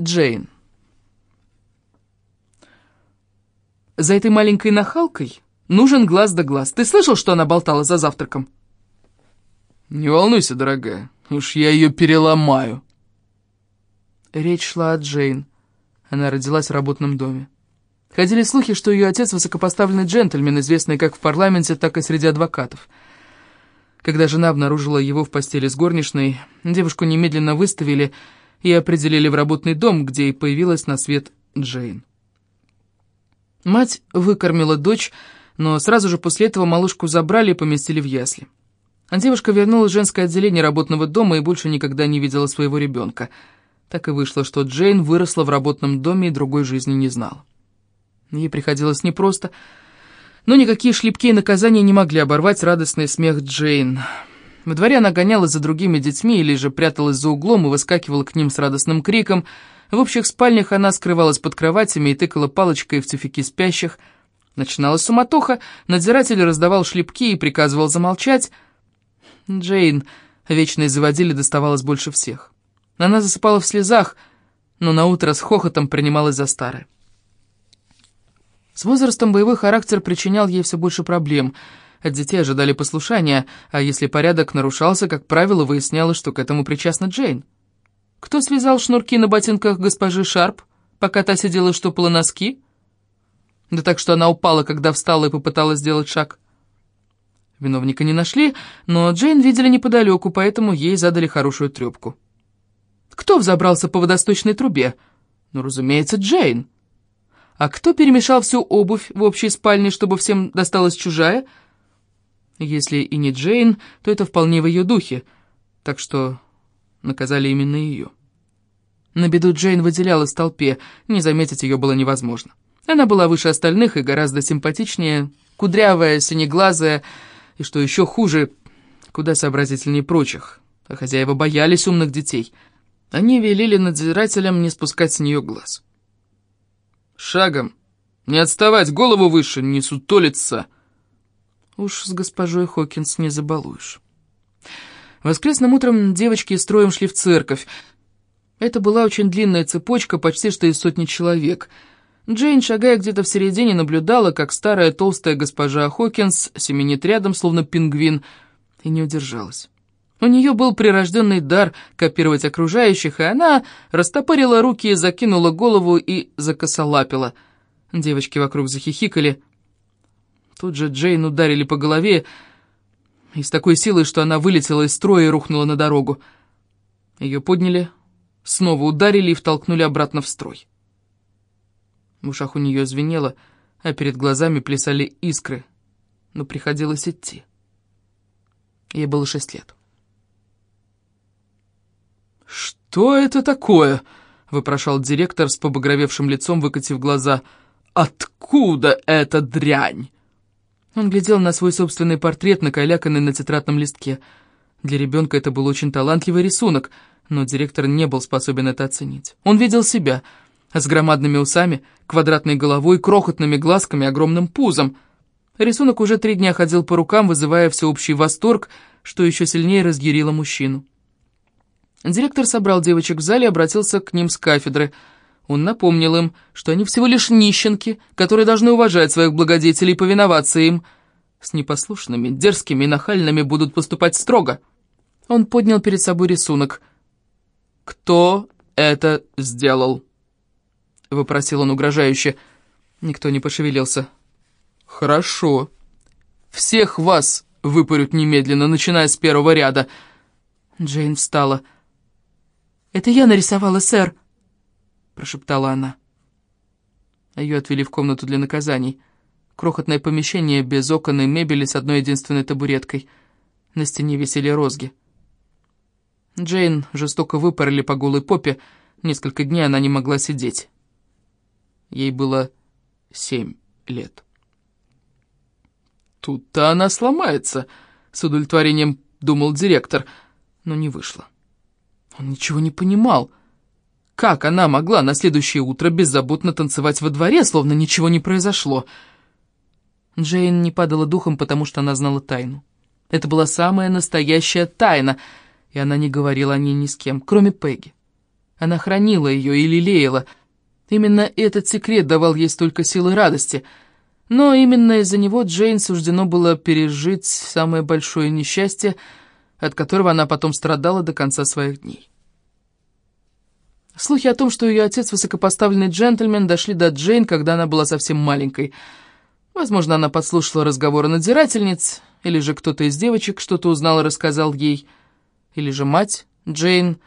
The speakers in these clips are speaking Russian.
Джейн. За этой маленькой нахалкой нужен глаз да глаз. Ты слышал, что она болтала за завтраком? Не волнуйся, дорогая, уж я ее переломаю. Речь шла о Джейн. Она родилась в работном доме. Ходили слухи, что ее отец высокопоставленный джентльмен, известный как в парламенте, так и среди адвокатов. Когда жена обнаружила его в постели с горничной, девушку немедленно выставили и определили в работный дом, где и появилась на свет Джейн. Мать выкормила дочь, но сразу же после этого малышку забрали и поместили в ясли. А девушка вернулась в женское отделение работного дома и больше никогда не видела своего ребенка. Так и вышло, что Джейн выросла в работном доме и другой жизни не знала. Ей приходилось непросто, но никакие шлепки и наказания не могли оборвать радостный смех Джейн. Во дворе она гонялась за другими детьми или же пряталась за углом и выскакивала к ним с радостным криком. В общих спальнях она скрывалась под кроватями и тыкала палочкой в тюфяки спящих. Начиналась суматоха, надзиратель раздавал шлепки и приказывал замолчать. Джейн, вечной заводили, доставалось больше всех. Она засыпала в слезах, но наутро с хохотом принималась за старое. С возрастом боевой характер причинял ей все больше проблем. От детей ожидали послушания, а если порядок нарушался, как правило, выяснялось, что к этому причастна Джейн. Кто связал шнурки на ботинках госпожи Шарп, пока та сидела и штопала носки? Да так, что она упала, когда встала и попыталась сделать шаг. Виновника не нашли, но Джейн видели неподалеку, поэтому ей задали хорошую трепку. Кто взобрался по водосточной трубе? Ну, разумеется, Джейн. А кто перемешал всю обувь в общей спальне, чтобы всем досталась чужая? Если и не Джейн, то это вполне в ее духе, так что наказали именно ее. На беду Джейн выделялась в толпе, не заметить ее было невозможно. Она была выше остальных и гораздо симпатичнее, кудрявая, синеглазая, и, что еще хуже, куда сообразительнее прочих. А хозяева боялись умных детей. Они велели надзирателям не спускать с нее глаз. Шагом. Не отставать, голову выше, не сутолиться. Уж с госпожой Хокинс не забалуешь. Воскресным утром девочки строем шли в церковь. Это была очень длинная цепочка, почти что из сотни человек. Джейн, шагая где-то в середине, наблюдала, как старая толстая госпожа Хокинс семенит рядом, словно пингвин, и не удержалась. У нее был прирожденный дар копировать окружающих, и она растопырила руки, закинула голову и закосолапила. Девочки вокруг захихикали. Тут же Джейн ударили по голове, и с такой силой, что она вылетела из строя и рухнула на дорогу. Ее подняли, снова ударили и втолкнули обратно в строй. В ушах у нее звенело, а перед глазами плясали искры, но приходилось идти. Ей было шесть лет. «Что это такое?» — вопрошал директор с побагровевшим лицом, выкатив глаза. «Откуда эта дрянь?» Он глядел на свой собственный портрет, накаляканный на тетрадном листке. Для ребенка это был очень талантливый рисунок, но директор не был способен это оценить. Он видел себя с громадными усами, квадратной головой, крохотными глазками, огромным пузом. Рисунок уже три дня ходил по рукам, вызывая всеобщий восторг, что еще сильнее разъярило мужчину. Директор собрал девочек в зале и обратился к ним с кафедры. Он напомнил им, что они всего лишь нищенки, которые должны уважать своих благодетелей и повиноваться им. С непослушными, дерзкими и нахальными будут поступать строго. Он поднял перед собой рисунок. «Кто это сделал?» — вопросил он угрожающе. Никто не пошевелился. «Хорошо. Всех вас выпарют немедленно, начиная с первого ряда». Джейн встала. «Это я нарисовала, сэр», — прошептала она. Ее отвели в комнату для наказаний. Крохотное помещение без окон и мебели с одной единственной табуреткой. На стене висели розги. Джейн жестоко выпороли по голой попе. Несколько дней она не могла сидеть. Ей было семь лет. «Тут-то она сломается», — с удовлетворением думал директор, но не вышло. Он ничего не понимал. Как она могла на следующее утро беззаботно танцевать во дворе, словно ничего не произошло? Джейн не падала духом, потому что она знала тайну. Это была самая настоящая тайна, и она не говорила о ней ни с кем, кроме Пегги. Она хранила ее и лелеяла. Именно этот секрет давал ей столько сил и радости. Но именно из-за него Джейн суждено было пережить самое большое несчастье, от которого она потом страдала до конца своих дней. Слухи о том, что ее отец высокопоставленный джентльмен, дошли до Джейн, когда она была совсем маленькой. Возможно, она подслушала разговоры надзирательниц, или же кто-то из девочек что-то узнал и рассказал ей, или же мать Джейн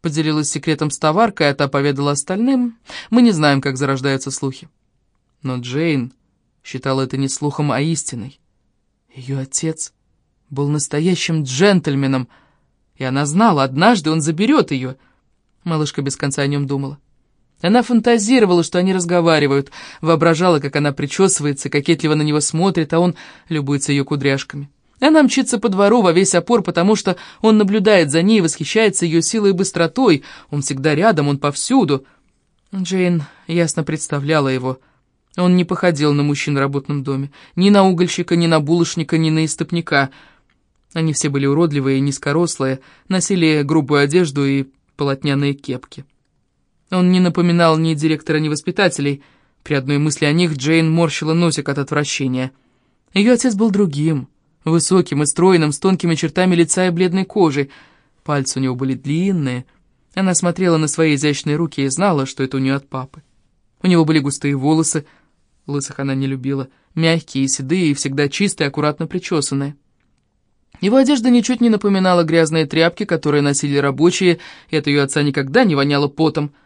поделилась секретом с товаркой, а та поведала остальным. Мы не знаем, как зарождаются слухи. Но Джейн считала это не слухом, а истиной. Ее отец был настоящим джентльменом, и она знала, однажды он заберет ее. Малышка без конца о нем думала. Она фантазировала, что они разговаривают, воображала, как она причесывается, кокетливо на него смотрит, а он любуется ее кудряшками. Она мчится по двору во весь опор, потому что он наблюдает за ней восхищается ее силой и быстротой. Он всегда рядом, он повсюду. Джейн ясно представляла его. Он не походил на мужчин в работном доме. Ни на угольщика, ни на булочника, ни на истопника. Они все были уродливые и низкорослые, носили грубую одежду и полотняные кепки. Он не напоминал ни директора, ни воспитателей. При одной мысли о них Джейн морщила носик от отвращения. Ее отец был другим, высоким и стройным, с тонкими чертами лица и бледной кожей. Пальцы у него были длинные. Она смотрела на свои изящные руки и знала, что это у нее от папы. У него были густые волосы, лысых она не любила, мягкие и седые, и всегда чистые, аккуратно причесанные. Его одежда ничуть не напоминала грязные тряпки, которые носили рабочие, и от ее отца никогда не воняло потом —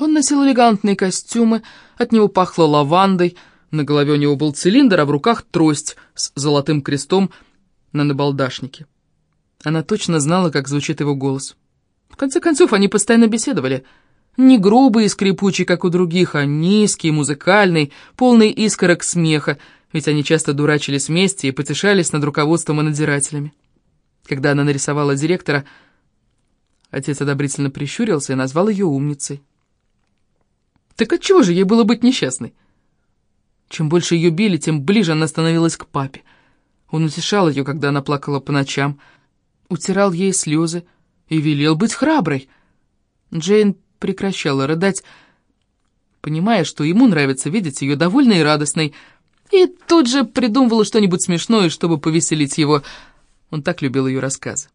он носил элегантные костюмы, от него пахло лавандой, на голове у него был цилиндр, а в руках трость с золотым крестом на набалдашнике. Она точно знала, как звучит его голос. В конце концов, они постоянно беседовали. Не грубый и скрипучий, как у других, а низкий, музыкальный, полный искорок смеха, ведь они часто дурачились вместе и потешались над руководством и надзирателями. Когда она нарисовала директора, отец одобрительно прищурился и назвал ее умницей. Так отчего же ей было быть несчастной? Чем больше ее били, тем ближе она становилась к папе. Он утешал ее, когда она плакала по ночам, утирал ей слезы и велел быть храброй. Джейн прекращала рыдать, понимая, что ему нравится видеть ее довольной и радостной, и тут же придумывала что-нибудь смешное, чтобы повеселить его. Он так любил ее рассказы.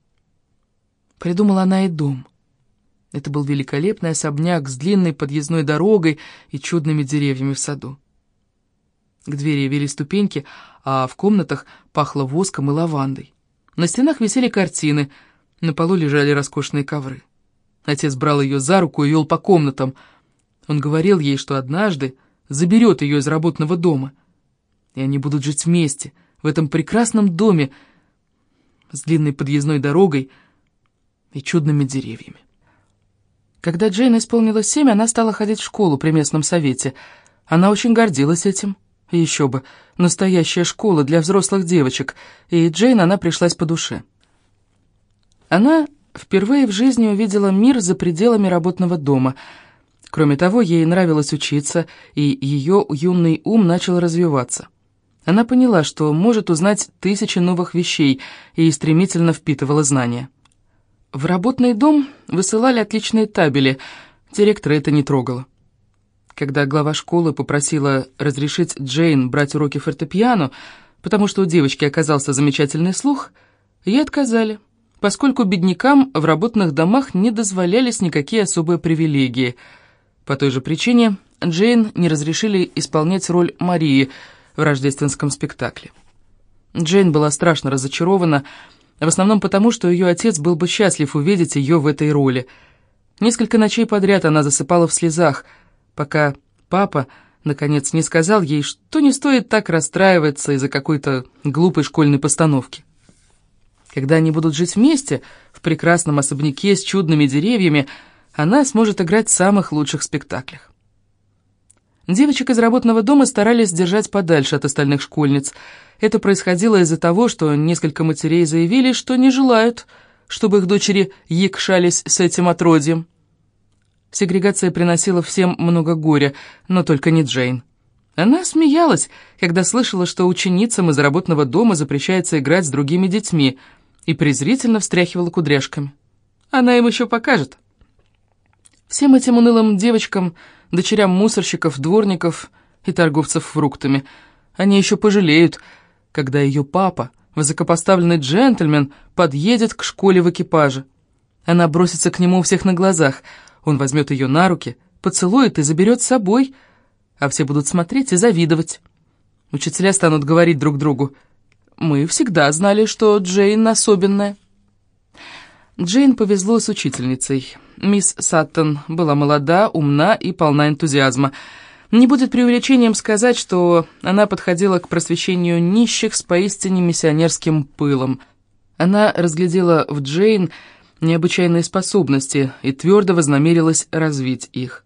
Придумала она и дом — это был великолепный особняк с длинной подъездной дорогой и чудными деревьями в саду. К двери вели ступеньки, а в комнатах пахло воском и лавандой. На стенах висели картины, на полу лежали роскошные ковры. Отец брал ее за руку и вел по комнатам. Он говорил ей, что однажды заберет ее из работного дома. И они будут жить вместе, в этом прекрасном доме с длинной подъездной дорогой и чудными деревьями. Когда Джейн исполнилось семь, она стала ходить в школу при местном совете. Она очень гордилась этим. Еще бы, настоящая школа для взрослых девочек, и Джейн она пришлась по душе. Она впервые в жизни увидела мир за пределами работного дома. Кроме того, ей нравилось учиться, и ее юный ум начал развиваться. Она поняла, что может узнать тысячи новых вещей, и стремительно впитывала знания. В работный дом высылали отличные табели, директора это не трогало. Когда глава школы попросила разрешить Джейн брать уроки фортепиано, потому что у девочки оказался замечательный слух, ей отказали, поскольку беднякам в работных домах не дозволялись никакие особые привилегии. По той же причине Джейн не разрешили исполнять роль Марии в рождественском спектакле. Джейн была страшно разочарована, в основном потому, что ее отец был бы счастлив увидеть ее в этой роли. Несколько ночей подряд она засыпала в слезах, пока папа, наконец, не сказал ей, что не стоит так расстраиваться из-за какой-то глупой школьной постановки. Когда они будут жить вместе, в прекрасном особняке с чудными деревьями, она сможет играть в самых лучших спектаклях. Девочек из работного дома старались держать подальше от остальных школьниц – это происходило из-за того, что несколько матерей заявили, что не желают, чтобы их дочери якшались с этим отродьем. Сегрегация приносила всем много горя, но только не Джейн. Она смеялась, когда слышала, что ученицам из работного дома запрещается играть с другими детьми, и презрительно встряхивала кудряшками. Она им еще покажет. Всем этим унылым девочкам, дочерям мусорщиков, дворников и торговцев фруктами, они еще пожалеют, когда ее папа, высокопоставленный джентльмен, подъедет к школе в экипаже. Она бросится к нему у всех на глазах, он возьмет ее на руки, поцелует и заберет с собой, а все будут смотреть и завидовать. Учителя станут говорить друг другу, «Мы всегда знали, что Джейн особенная». Джейн повезло с учительницей. Мисс Саттон была молода, умна и полна энтузиазма. Не будет преувеличением сказать, что она подходила к просвещению нищих с поистине миссионерским пылом. Она разглядела в Джейн необычайные способности и твердо вознамерилась развить их.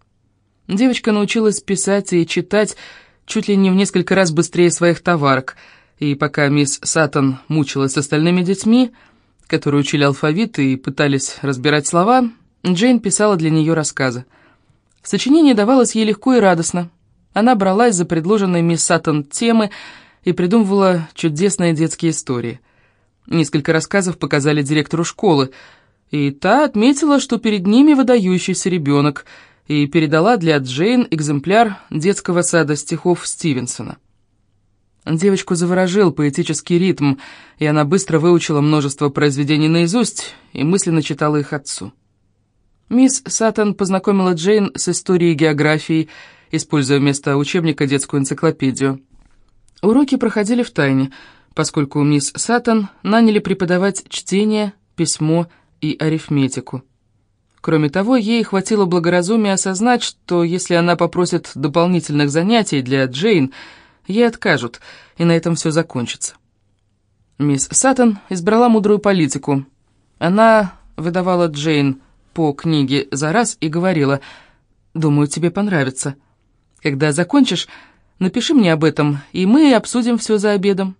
Девочка научилась писать и читать чуть ли не в несколько раз быстрее своих товарок, и пока мисс Саттон мучилась с остальными детьми, которые учили алфавит и пытались разбирать слова, Джейн писала для нее рассказы. Сочинение давалось ей легко и радостно. Она бралась за предложенные мисс Саттон темы и придумывала чудесные детские истории. Несколько рассказов показали директору школы, и та отметила, что перед ними выдающийся ребенок, и передала для Джейн экземпляр детского сада стихов Стивенсона. Девочку заворожил поэтический ритм, и она быстро выучила множество произведений наизусть и мысленно читала их отцу. Мисс Саттон познакомила Джейн с историей и географией, используя вместо учебника детскую энциклопедию. Уроки проходили в тайне, поскольку мисс Саттон наняли преподавать чтение, письмо и арифметику. Кроме того, ей хватило благоразумия осознать, что если она попросит дополнительных занятий для Джейн – Ей откажут, и на этом все закончится. Мисс Саттон избрала мудрую политику. Она выдавала Джейн по книге за раз и говорила, «Думаю, тебе понравится. Когда закончишь, напиши мне об этом, и мы обсудим все за обедом».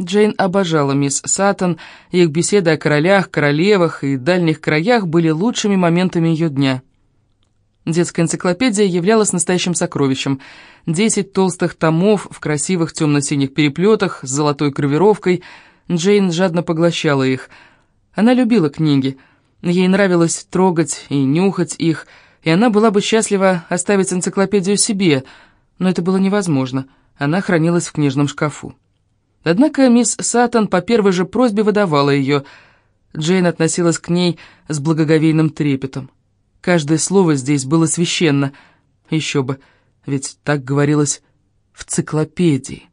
Джейн обожала мисс Саттон, их беседы о королях, королевах и дальних краях были лучшими моментами ее дня. Детская энциклопедия являлась настоящим сокровищем. Десять толстых томов в красивых темно-синих переплетах с золотой гравировкой. Джейн жадно поглощала их. Она любила книги. Ей нравилось трогать и нюхать их, и она была бы счастлива оставить энциклопедию себе, но это было невозможно. Она хранилась в книжном шкафу. Однако мисс Саттон по первой же просьбе выдавала ее. Джейн относилась к ней с благоговейным трепетом. Каждое слово здесь было священно. Еще бы, ведь так говорилось в циклопедии.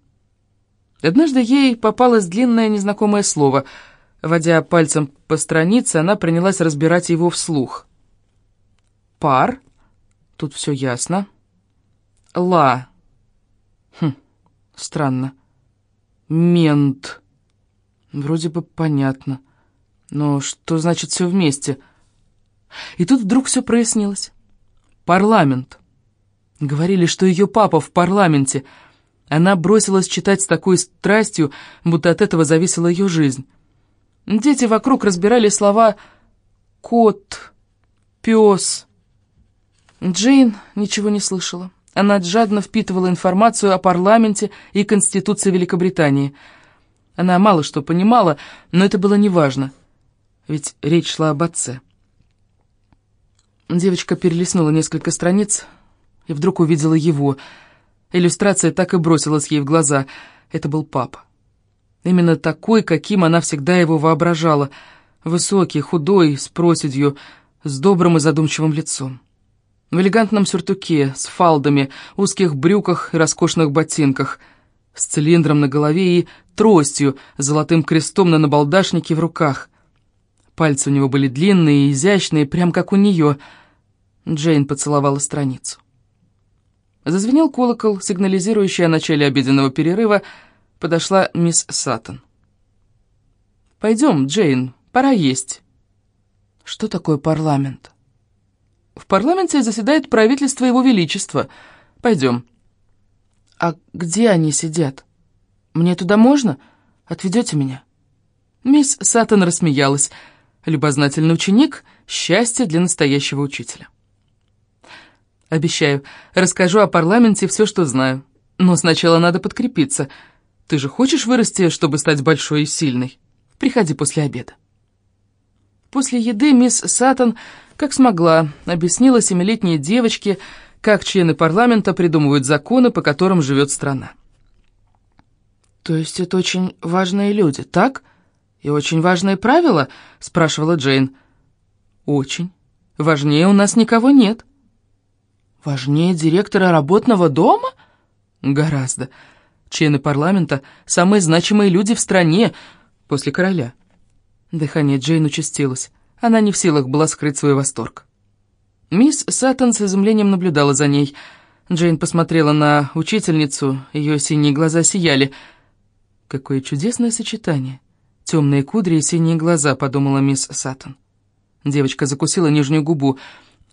Однажды ей попалось длинное незнакомое слово. Водя пальцем по странице, она принялась разбирать его вслух. «Пар» — тут все ясно. «Ла» — хм, странно. «Мент» — вроде бы понятно. Но что значит все вместе — и тут вдруг все прояснилось. Парламент. Говорили, что ее папа в парламенте. Она бросилась читать с такой страстью, будто от этого зависела ее жизнь. Дети вокруг разбирали слова «кот», «пес». Джейн ничего не слышала. Она жадно впитывала информацию о парламенте и Конституции Великобритании. Она мало что понимала, но это было неважно, ведь речь шла об отце. Девочка перелистнула несколько страниц и вдруг увидела его. Иллюстрация так и бросилась ей в глаза. Это был папа. Именно такой, каким она всегда его воображала. Высокий, худой, с проседью, с добрым и задумчивым лицом. В элегантном сюртуке, с фалдами, узких брюках и роскошных ботинках, с цилиндром на голове и тростью, с золотым крестом на набалдашнике в руках. Пальцы у него были длинные и изящные, прям как у нее — Джейн поцеловала страницу. Зазвенел колокол, сигнализирующий о начале обеденного перерыва. Подошла мисс Саттон. «Пойдем, Джейн, пора есть». «Что такое парламент?» «В парламенте заседает правительство Его Величества. Пойдем». «А где они сидят? Мне туда можно? Отведете меня?» Мисс Саттон рассмеялась. Любознательный ученик — счастье для настоящего учителя. Обещаю, расскажу о парламенте все, что знаю. Но сначала надо подкрепиться. Ты же хочешь вырасти, чтобы стать большой и сильной? Приходи после обеда. После еды мисс Саттон, Как смогла, объяснила семилетней девочке, как члены парламента придумывают законы, по которым живет страна. «То есть это очень важные люди, так? И очень важные правила?» — спрашивала Джейн. «Очень. Важнее у нас никого нет». «Важнее директора работного дома?» «Гораздо. Члены парламента — самые значимые люди в стране после короля». Дыхание Джейн участилось. Она не в силах была скрыть свой восторг. Мисс Саттон с изумлением наблюдала за ней. Джейн посмотрела на учительницу, ее синие глаза сияли. «Какое чудесное сочетание! Темные кудри и синие глаза», — подумала мисс Саттон. Девочка закусила нижнюю губу.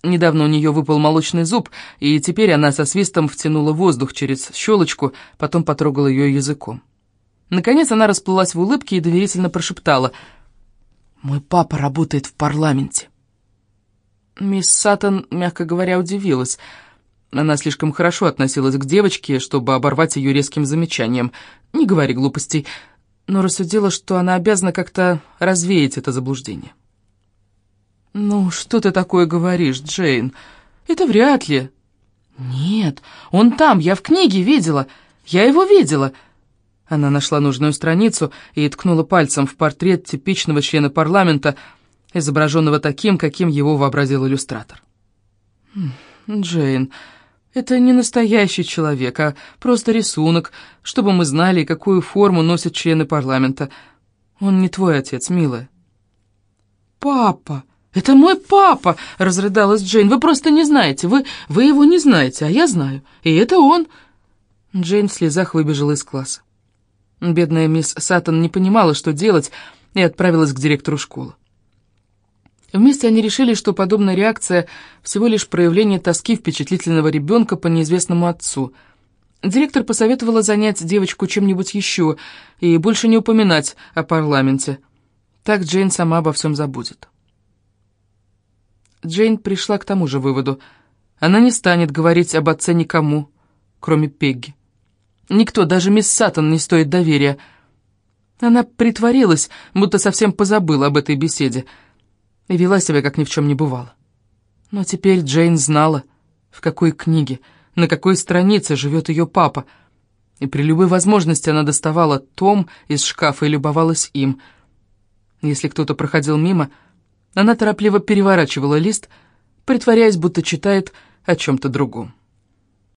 Недавно у нее выпал молочный зуб, и теперь она со свистом втянула воздух через щелочку, потом потрогала ее языком. Наконец она расплылась в улыбке и доверительно прошептала — мой папа работает в парламенте. Мисс Саттон, мягко говоря, удивилась. Она слишком хорошо относилась к девочке, чтобы оборвать ее резким замечанием. Не говори глупостей, но рассудила, что она обязана как-то развеять это заблуждение. «Ну, что ты такое говоришь, Джейн? Это вряд ли». «Нет, он там, я в книге видела. Я его видела». Она нашла нужную страницу и ткнула пальцем в портрет типичного члена парламента, изображенного таким, каким его вообразил иллюстратор. «Хм, «Джейн, это не настоящий человек, а просто рисунок, чтобы мы знали, какую форму носят члены парламента. Он не твой отец, милая». «Папа! Это мой папа!» — разрыдалась Джейн. «Вы просто не знаете. Вы, вы его не знаете, а я знаю. И это он!» Джейн в слезах выбежала из класса. Бедная мисс Саттон не понимала, что делать, и отправилась к директору школы. Вместе они решили, что подобная реакция – всего лишь проявление тоски впечатлительного ребенка по неизвестному отцу. Директор посоветовала занять девочку чем-нибудь еще и больше не упоминать о парламенте. Так Джейн сама обо всем забудет. Джейн пришла к тому же выводу. Она не станет говорить об отце никому, кроме Пегги. Никто, даже мисс Саттон, не стоит доверия. Она притворилась, будто совсем позабыла об этой беседе, и вела себя, как ни в чем не бывало. Но теперь Джейн знала, в какой книге, на какой странице живет ее папа, и при любой возможности она доставала том из шкафа и любовалась им. Если кто-то проходил мимо, она торопливо переворачивала лист, притворяясь, будто читает о чем-то другом.